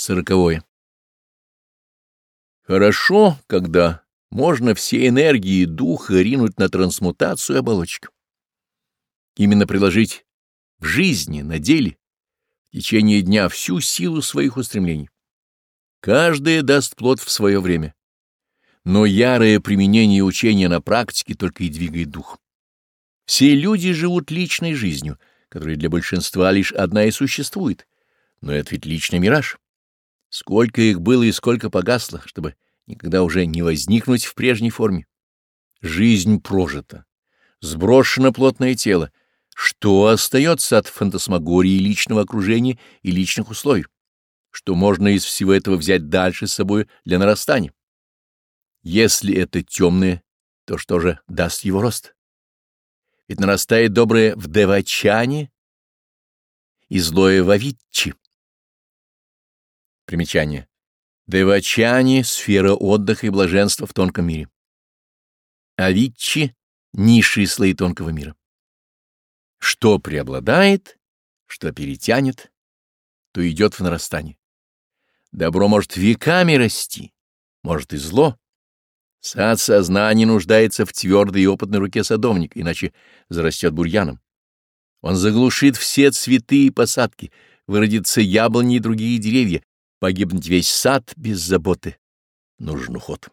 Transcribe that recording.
Сороковое. Хорошо, когда можно все энергии духа ринуть на трансмутацию оболочек. Именно приложить в жизни, на деле, в течение дня всю силу своих устремлений. Каждое даст плод в свое время. Но ярое применение учения на практике только и двигает дух. Все люди живут личной жизнью, которая для большинства лишь одна и существует, но это ведь личный мираж. Сколько их было и сколько погасло, чтобы никогда уже не возникнуть в прежней форме. Жизнь прожита, сброшено плотное тело. Что остается от фантасмагории личного окружения и личных условий? Что можно из всего этого взять дальше с собой для нарастания? Если это темное, то что же даст его рост? Ведь нарастает доброе в девачане и злое в авитчи. Примечание. Девачане — сфера отдыха и блаженства в тонком мире. Авичи — низшие слои тонкого мира. Что преобладает, что перетянет, то идет в нарастание. Добро может веками расти, может и зло. Сад сознания нуждается в твердой и опытной руке садовника, иначе зарастет бурьяном. Он заглушит все цветы и посадки, выродятся яблони и другие деревья, Погибнуть весь сад без заботы. Нужен уход.